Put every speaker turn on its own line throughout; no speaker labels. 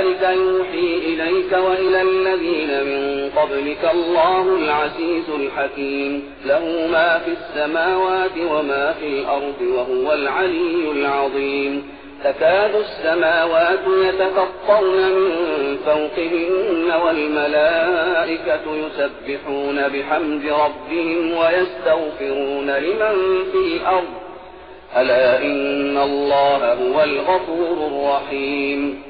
كذلك يوحي إليك وإلى الذين من قبلك الله العزيز الحكيم. له ما في السماوات وما في الأرض وهو العلي العظيم. تكاد السماوات يتفطرن من فوقهن والملائكة يسبحون بحمد ربهم ويستغفرون لمن في الأرض. ألا إن الله هو الغفور الرحيم.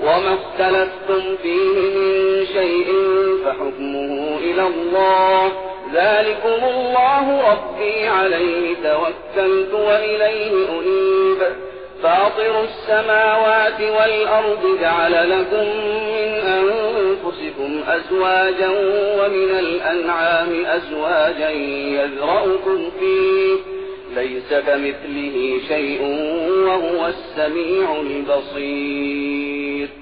وما اختلفتم فيه من شيء فحكمه إلى الله. ذلكم الله ربي عليه توكلت وإليه أنيب. فاطر السماوات والأرض جعل لكم من أنفسكم أزواجا ومن الأنعام أزواجا يذرأكم فيه. ليس كمثله شيء وهو السميع البصير.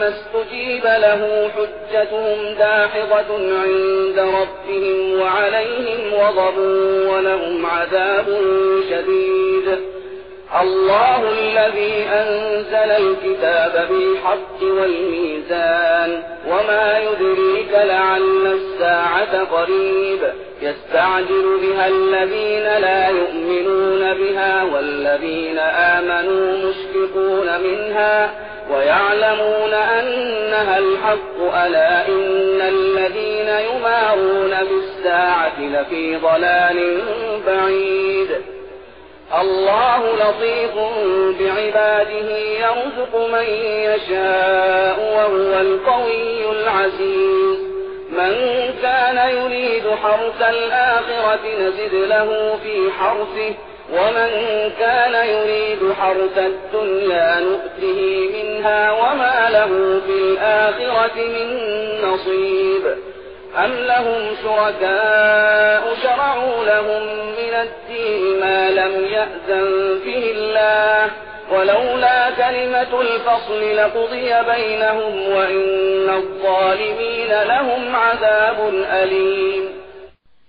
ما استجيب له حجتهم داحضة عند ربهم وعليهم غضب ولهم عذاب شديد. الله الذي أنزل الكتاب بالحق والميزان وما يدريك لعل الساعة قريب. يستعجل بها الذين لا يؤمنون بها والذين آمنوا مشفقون منها. ويعلمون أنها الحق ألا إن الذين يمارون بالساعة لفي ضلال بعيد. الله لطيف بعباده يرزق من يشاء وهو القوي العزيز. من كان يريد حرث الآخرة نزد له في حرثه ومن كان يريد حرث الدنيا نؤته منها وما له في الآخرة من نصيب. أم لهم شركاء شرعوا لهم من الدين ما لم يأذن به الله. ولولا كلمة الفصل لقضي بينهم وإن الظالمين لهم عذاب أليم.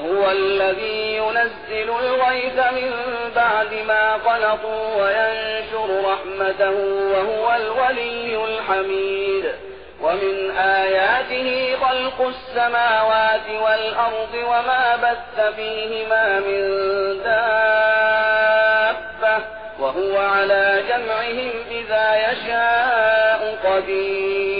وهو الذي ينزل الغيث من بعد ما قنطوا وينشر رحمته وهو الولي الحميد. ومن آياته خلق السماوات والأرض وما بث فيهما من دابة وهو على جمعهم إذا يشاء قدير.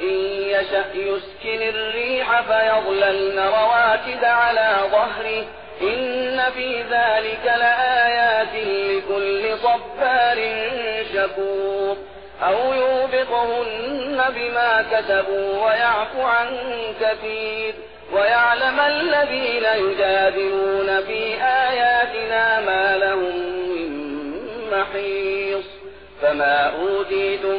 إن يشأ يسكن الريح فيظللن رواكد على ظهره. إن في ذلك لآيات لكل صبار شكور. أو يوبقهن بما كتبوا ويعفو عن كثير. ويعلم الذين يجادلون في آياتنا ما لهم من محيص. فما أوتيتم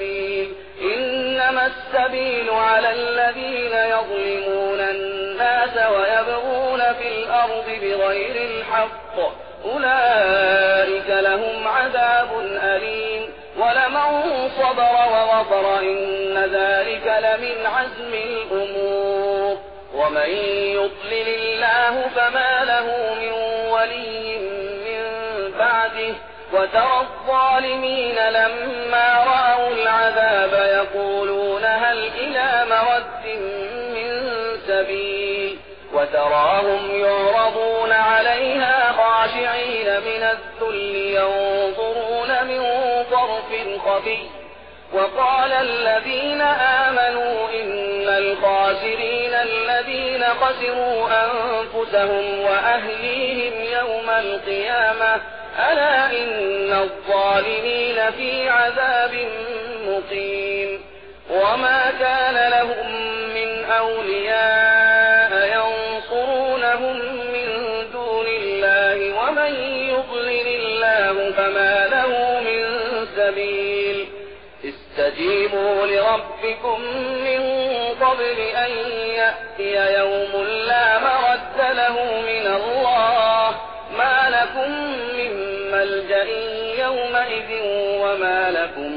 من سبيل إنما السبيل على الذين يظلمون الناس ويبغون في الأرض بغير الحق. أولئك لهم عذاب أليم. ولمن صبر وغفر إن ذلك لمن عزم الأمور. ومن يضلل الله فما له من ولي وترى الظالمين لما يقولون هل إلى مرد من سبيل وتراهم يعرضون عليها خاشعين من الذل ينظرون من طرف خفي وقال الذين آمنوا إن الخاسرين الذين خسروا أنفسهم وأهليهم يوم القيامة ألا إن الظالمين في عذاب مقيم قبل أن يأتي يوم لا مرد له من الله. ما لكم من ملجأ يومئذ وما لكم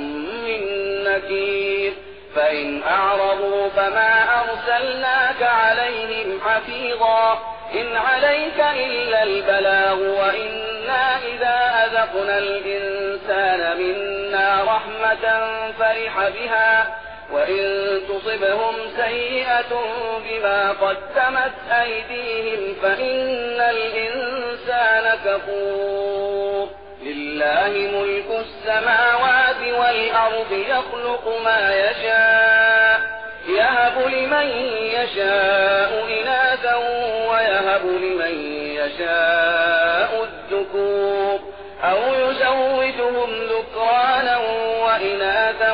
من نكير. فإن أعرضوا فما أرسلناك عليهم حفيظا. إن عليك إلا البلاغ وإنا إذا أذقنا الإنسان منا رحمة فرح بها. وإن تصبهم سيئة بما قدمت أيديهم فإن الإنسان كفور. لله ملك السماوات والأرض يخلق ما يشاء يهب لمن يشاء إناثا ويهب لمن يشاء الذكور أو يزوجهم ذكرانا وإناثا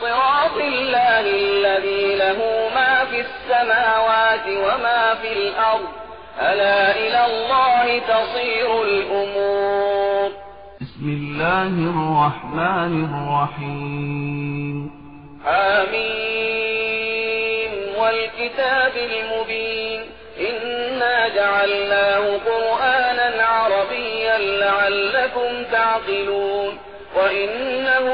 صراط الله الذي له ما في السماوات وما في الأرض. ألا إلى الله تصير الأمور.
بسم الله الرحمن الرحيم.
آمين. والكتاب المبين. إنا جعلناه قرآنا عربيا لعلكم تعقلون. وإنه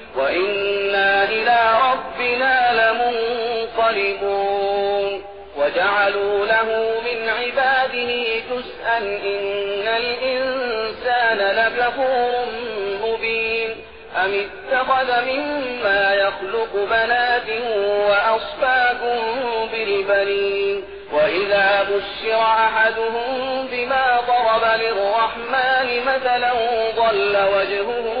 وإنا إلى ربنا لمنقلبون وجعلوا له من عباده جزءا إن الإنسان لكفور مبين أم اتخذ مما يخلق بنات وأصفاكم بالبنين وإذا بشر أحدهم بما ضرب للرحمن مثلا ضل وجهه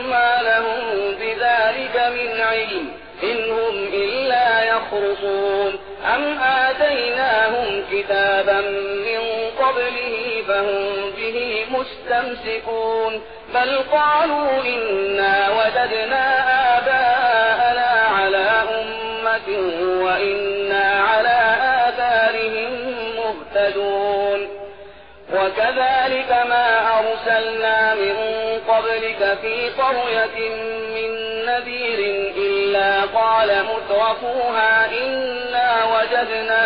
علم إن هم إلا يخرصون. أم آتيناهم كتابا من قبله فهم به مستمسكون. بل قالوا إنا وجدنا آباءنا على أمة وإنا على آثارهم مهتدون. وكذلك ما أرسلنا من قبلك في قرية من نذير إلا قال مترفوها إنا وجدنا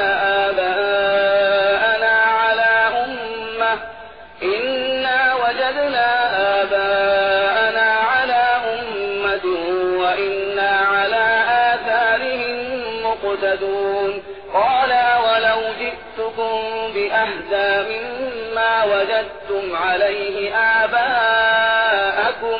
آباءنا على أمة إنا وجدنا آباءنا على أمة وإنا على آثارهم مقتدون. قال ولو جئتكم بأهدى مما وجدتم عليه آباءكم